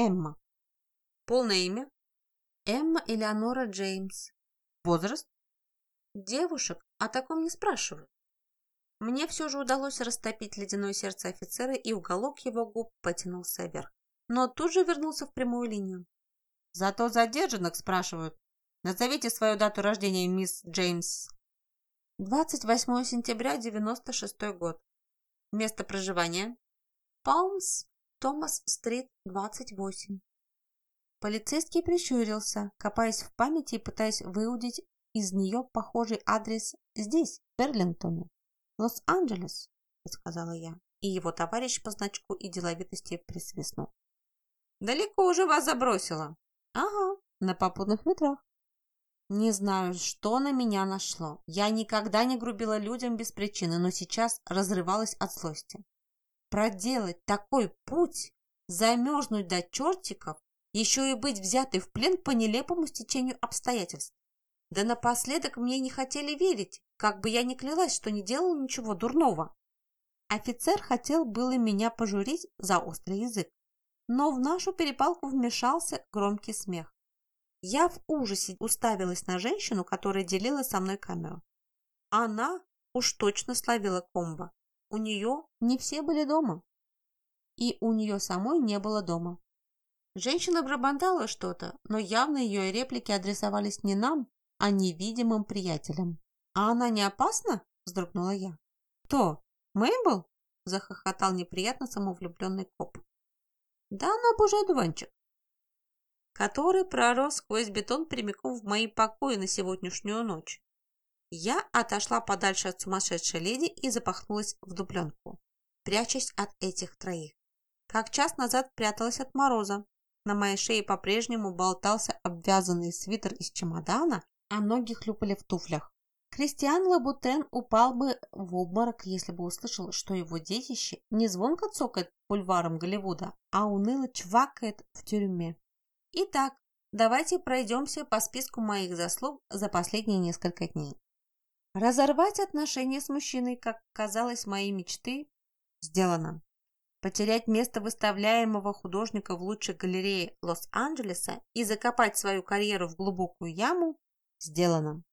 Эмма. Полное имя? Эмма Элеонора Джеймс. Возраст? Девушек о таком не спрашивают. Мне все же удалось растопить ледяное сердце офицера, и уголок его губ потянулся вверх, но тут же вернулся в прямую линию. Зато задержанных спрашивают. Назовите свою дату рождения, мисс Джеймс. 28 сентября 96 год. Место проживания? Палмс, Томас-стрит, 28. Полицейский прищурился, копаясь в памяти и пытаясь выудить из нее похожий адрес здесь, в Берлингтоне. «Лос-Анджелес», — сказала я, и его товарищ по значку и деловитости присвистнул. «Далеко уже вас забросило». «Ага, на попутных ветрах». Не знаю, что на меня нашло. Я никогда не грубила людям без причины, но сейчас разрывалась от злости. Проделать такой путь, замерзнуть до чертиков, еще и быть взятой в плен по нелепому стечению обстоятельств. Да напоследок мне не хотели верить, как бы я ни клялась, что не делала ничего дурного. Офицер хотел было меня пожурить за острый язык, но в нашу перепалку вмешался громкий смех. Я в ужасе уставилась на женщину, которая делила со мной камеру. Она уж точно славила комбо. У нее не все были дома. И у нее самой не было дома. Женщина проболтала что-то, но явно ее реплики адресовались не нам, а невидимым приятелям. «А она не опасна?» – вздрогнула я. «Кто? Мейбл?» – захохотал неприятно самовлюбленный коп. «Да она божий одуванчик, который пророс сквозь бетон прямиком в мои покои на сегодняшнюю ночь. Я отошла подальше от сумасшедшей леди и запахнулась в дубленку, прячась от этих троих. Как час назад пряталась от мороза, на моей шее по-прежнему болтался обвязанный свитер из чемодана, а ноги хлюпали в туфлях. Кристиан Лабутен упал бы в обморок, если бы услышал, что его детище не звонко цокает бульваром Голливуда, а уныло чвакает в тюрьме. Итак, давайте пройдемся по списку моих заслуг за последние несколько дней. Разорвать отношения с мужчиной, как казалось моей мечты, сделано. Потерять место выставляемого художника в лучшей галерее Лос-Анджелеса и закопать свою карьеру в глубокую яму сделано.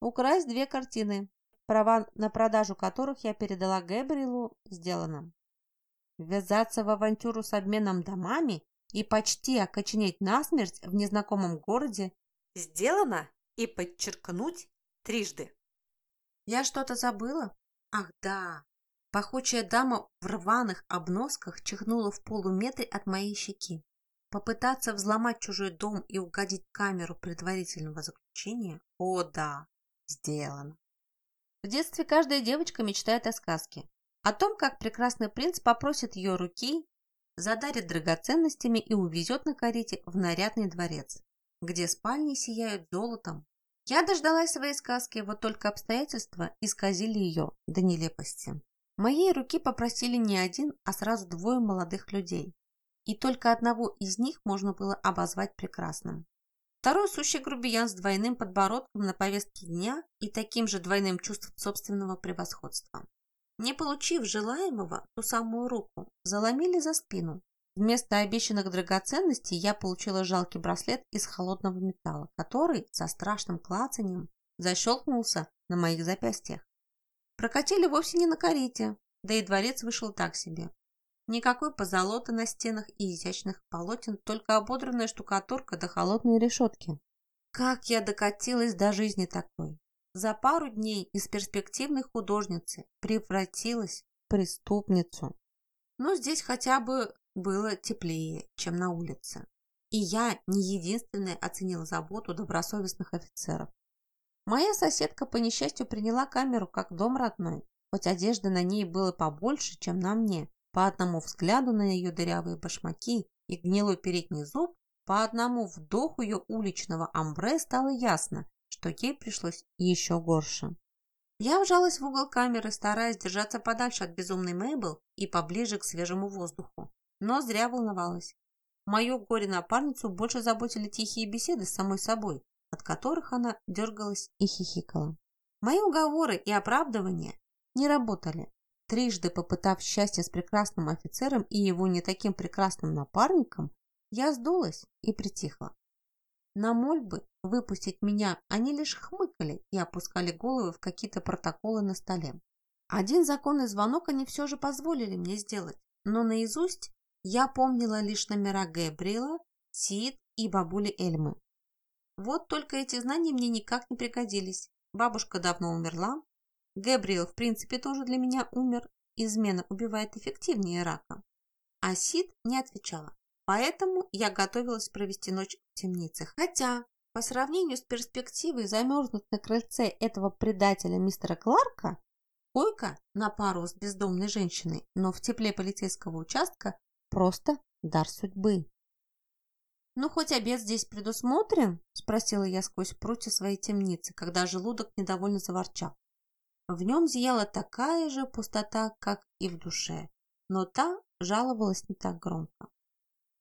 Украсть две картины, права на продажу которых я передала Гэбриэлу, сделано. Ввязаться в авантюру с обменом домами и почти окоченеть насмерть в незнакомом городе сделано и подчеркнуть трижды. Я что-то забыла? Ах да, Пахучая дама в рваных обносках чихнула в полуметре от моей щеки. Попытаться взломать чужой дом и угодить камеру предварительного заключения? О, да, сделано. В детстве каждая девочка мечтает о сказке. О том, как прекрасный принц попросит ее руки, задарит драгоценностями и увезет на карете в нарядный дворец, где спальни сияют золотом. Я дождалась своей сказки, вот только обстоятельства исказили ее до нелепости. Моей руки попросили не один, а сразу двое молодых людей. И только одного из них можно было обозвать прекрасным. Второй сущий грубиян с двойным подбородком на повестке дня и таким же двойным чувством собственного превосходства. Не получив желаемого, ту самую руку, заломили за спину. Вместо обещанных драгоценностей я получила жалкий браслет из холодного металла, который со страшным клацанием защелкнулся на моих запястьях. Прокатили вовсе не на карете, да и дворец вышел так себе. Никакой позолоты на стенах и изящных полотен, только ободранная штукатурка да холодные решетки. Как я докатилась до жизни такой! За пару дней из перспективной художницы превратилась в преступницу. Но здесь хотя бы было теплее, чем на улице. И я не единственная оценила заботу добросовестных офицеров. Моя соседка по несчастью приняла камеру как дом родной, хоть одежды на ней было побольше, чем на мне. По одному взгляду на ее дырявые башмаки и гнилой передний зуб, по одному вдоху ее уличного амбре стало ясно, что ей пришлось еще горше. Я вжалась в угол камеры, стараясь держаться подальше от безумной Мейбл и поближе к свежему воздуху. Но зря волновалась. Мою горе-напарницу больше заботили тихие беседы с самой собой, от которых она дергалась и хихикала. Мои уговоры и оправдывания не работали. Трижды попытав счастье с прекрасным офицером и его не таким прекрасным напарником, Я сдулась и притихла. На мольбы выпустить меня они лишь хмыкали и опускали головы в какие-то протоколы на столе. Один законный звонок они все же позволили мне сделать, но наизусть я помнила лишь номера Гэбриэла, Сид и бабули Эльмы. Вот только эти знания мне никак не пригодились. Бабушка давно умерла. Гэбриэл, в принципе, тоже для меня умер. Измена убивает эффективнее рака. А Сид не отвечала. Поэтому я готовилась провести ночь в темнице. Хотя, по сравнению с перспективой замерзнуть на крыльце этого предателя мистера Кларка, койка на пару с бездомной женщиной, но в тепле полицейского участка просто дар судьбы. «Ну, хоть обед здесь предусмотрен?» – спросила я сквозь прутья своей темницы, когда желудок недовольно заворчал. В нем зияла такая же пустота, как и в душе, но та жаловалась не так громко.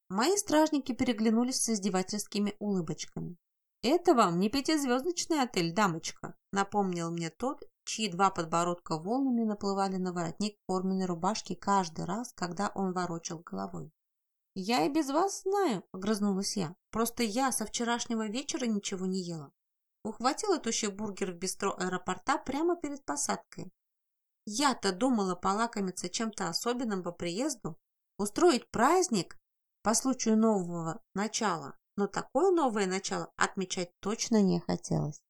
Мои стражники переглянулись с издевательскими улыбочками. «Это вам не пятизвездочный отель, дамочка», напомнил мне тот, чьи два подбородка волнами наплывали на воротник форменной рубашки каждый раз, когда он ворочал головой. «Я и без вас знаю», — огрызнулась я. «Просто я со вчерашнего вечера ничего не ела. Ухватила тощий бургер в бистро аэропорта прямо перед посадкой. Я-то думала полакомиться чем-то особенным по приезду, устроить праздник по случаю нового начала, но такое новое начало отмечать точно не хотелось.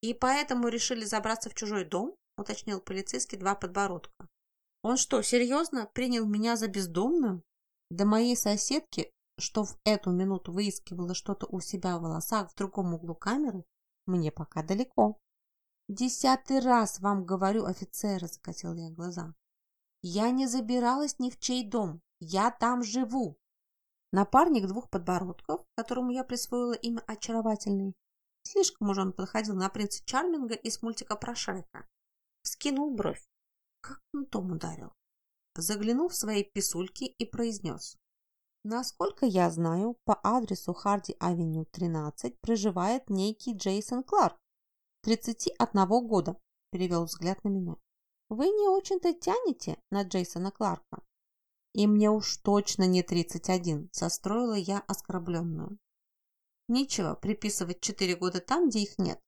И поэтому решили забраться в чужой дом, уточнил полицейский два подбородка. Он что, серьезно принял меня за бездомную? До моей соседки, что в эту минуту выискивала что-то у себя в волосах в другом углу камеры, мне пока далеко. «Десятый раз вам говорю, офицер!» – закатил я глаза. «Я не забиралась ни в чей дом. Я там живу!» Напарник двух подбородков, которому я присвоила имя очаровательный, слишком уж он подходил на принца Чарминга из мультика про Шрека, скинул бровь. Как он том ударил заглянул в свои писульки и произнес. Насколько я знаю, по адресу Харди-авеню 13 проживает некий Джейсон Кларк, 31 года, перевел взгляд на меня. Вы не очень-то тянете на Джейсона Кларка. И мне уж точно не 31, состроила я оскорбленную. Нечего приписывать 4 года там, где их нет.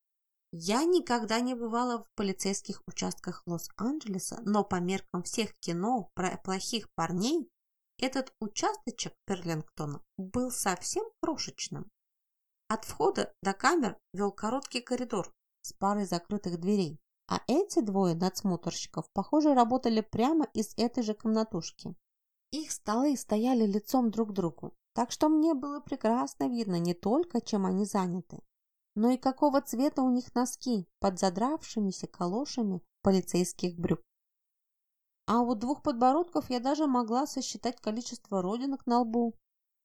Я никогда не бывала в полицейских участках Лос-Анджелеса, но по меркам всех кино про плохих парней этот участочек Перлингтона был совсем крошечным. От входа до камер вел короткий коридор с парой закрытых дверей, а эти двое надсмотрщиков, похоже, работали прямо из этой же комнатушки. Их столы стояли лицом друг к другу, так что мне было прекрасно видно не только, чем они заняты, но и какого цвета у них носки под задравшимися калошами полицейских брюк. А у двух подбородков я даже могла сосчитать количество родинок на лбу.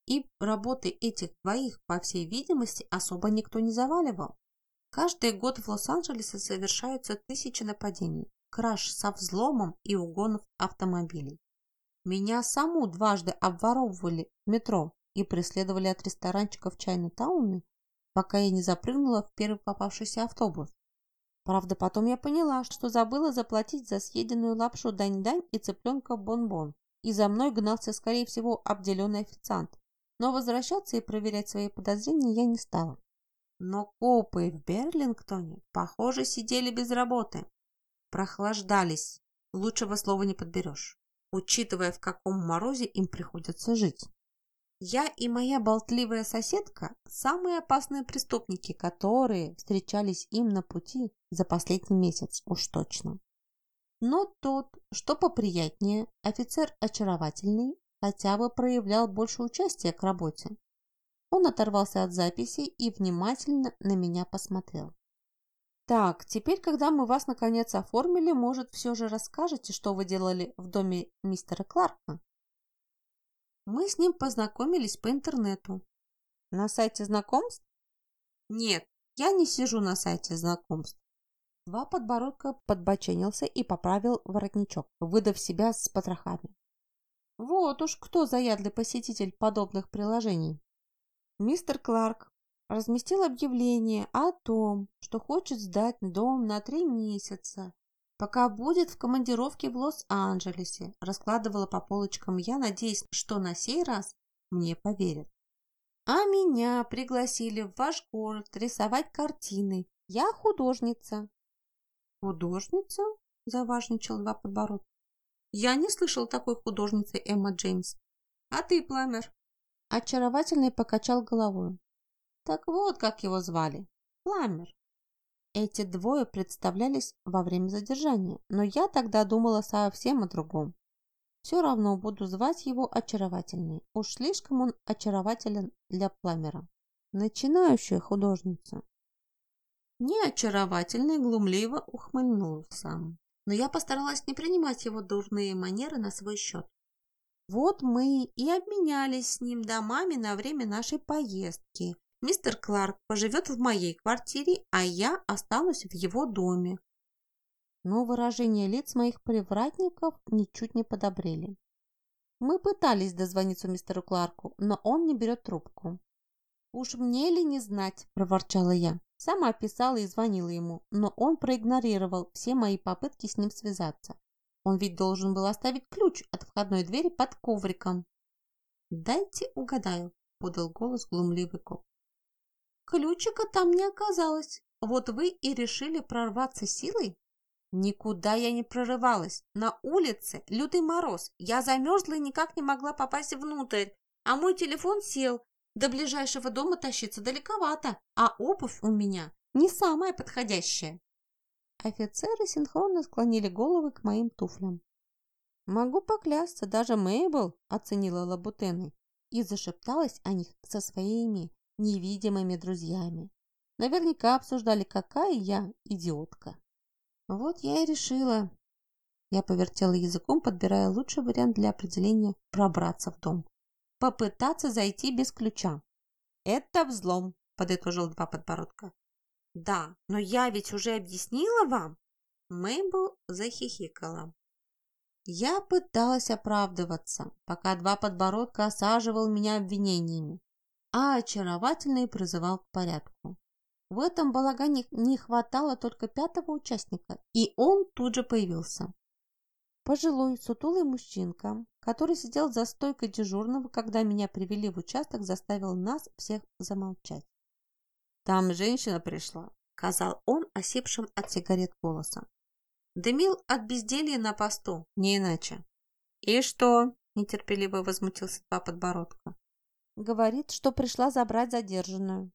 И работы этих двоих, по всей видимости, особо никто не заваливал. Каждый год в Лос-Анджелесе совершаются тысячи нападений, краж со взломом и угонов автомобилей. Меня саму дважды обворовывали в метро и преследовали от ресторанчиков в Чайна-тауне пока я не запрыгнула в первый попавшийся автобус. Правда, потом я поняла, что забыла заплатить за съеденную лапшу дань-дань и цыпленка бон-бон, и за мной гнался, скорее всего, обделенный официант. Но возвращаться и проверять свои подозрения я не стала. Но копы в Берлингтоне, похоже, сидели без работы. Прохлаждались. Лучшего слова не подберешь, учитывая, в каком морозе им приходится жить. Я и моя болтливая соседка – самые опасные преступники, которые встречались им на пути за последний месяц, уж точно. Но тот, что поприятнее, офицер очаровательный, хотя бы проявлял больше участия к работе. Он оторвался от записи и внимательно на меня посмотрел. «Так, теперь, когда мы вас наконец оформили, может, все же расскажете, что вы делали в доме мистера Кларка?» Мы с ним познакомились по интернету. На сайте знакомств? Нет, я не сижу на сайте знакомств. Два подбородка подбоченился и поправил воротничок, выдав себя с потрохами. Вот уж кто заядлый посетитель подобных приложений. Мистер Кларк разместил объявление о том, что хочет сдать дом на три месяца Пока будет в командировке в Лос-Анджелесе, раскладывала по полочкам я, надеясь, что на сей раз мне поверят. А меня пригласили в ваш город рисовать картины. Я художница. Художница? Заважничал два подбородка. Я не слышал такой художницы Эмма Джеймс. А ты, Пламер? Очаровательный покачал головой. Так вот, как его звали. Пламер. Эти двое представлялись во время задержания, но я тогда думала совсем о другом. Все равно буду звать его очаровательный. Уж слишком он очарователен для Пламера. Начинающая художница. Неочаровательный глумливо ухмыльнулся. Но я постаралась не принимать его дурные манеры на свой счет. Вот мы и обменялись с ним домами на время нашей поездки. Мистер Кларк поживет в моей квартире, а я останусь в его доме. Но выражение лиц моих привратников ничуть не подобрели. Мы пытались дозвониться мистеру Кларку, но он не берет трубку. «Уж мне ли не знать?» – проворчала я. Сама писала и звонила ему, но он проигнорировал все мои попытки с ним связаться. Он ведь должен был оставить ключ от входной двери под ковриком. «Дайте угадаю», – подал голос глумливый коп. «Ключика там не оказалось. Вот вы и решили прорваться силой?» «Никуда я не прорывалась. На улице лютый мороз. Я замерзла и никак не могла попасть внутрь. А мой телефон сел. До ближайшего дома тащиться далековато, а обувь у меня не самая подходящая». Офицеры синхронно склонили головы к моим туфлям. «Могу поклясться, даже Мейбл оценила лабутены и зашепталась о них со своими невидимыми друзьями. Наверняка обсуждали, какая я идиотка. Вот я и решила. Я повертела языком, подбирая лучший вариант для определения пробраться в дом. Попытаться зайти без ключа. Это взлом, подытожил два подбородка. Да, но я ведь уже объяснила вам. Мэйбл захихикала. Я пыталась оправдываться, пока два подбородка осаживал меня обвинениями, а очаровательный призывал к порядку. В этом балагане не хватало только пятого участника, и он тут же появился. Пожилой, сутулый мужчинка, который сидел за стойкой дежурного, когда меня привели в участок, заставил нас всех замолчать. «Там женщина пришла», — сказал он, осипшим от сигарет голосом. Дымил от безделья на посту, не иначе. «И что?» – нетерпеливо возмутился два подбородка. Говорит, что пришла забрать задержанную.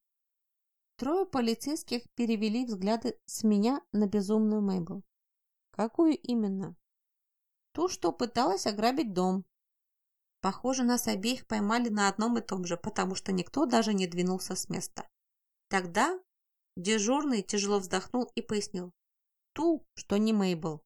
Трое полицейских перевели взгляды с меня на безумную Мэйбл. Какую именно? Ту, что пыталась ограбить дом. Похоже, нас обеих поймали на одном и том же, потому что никто даже не двинулся с места. Тогда дежурный тяжело вздохнул и пояснил. Ту, что не Мейбл.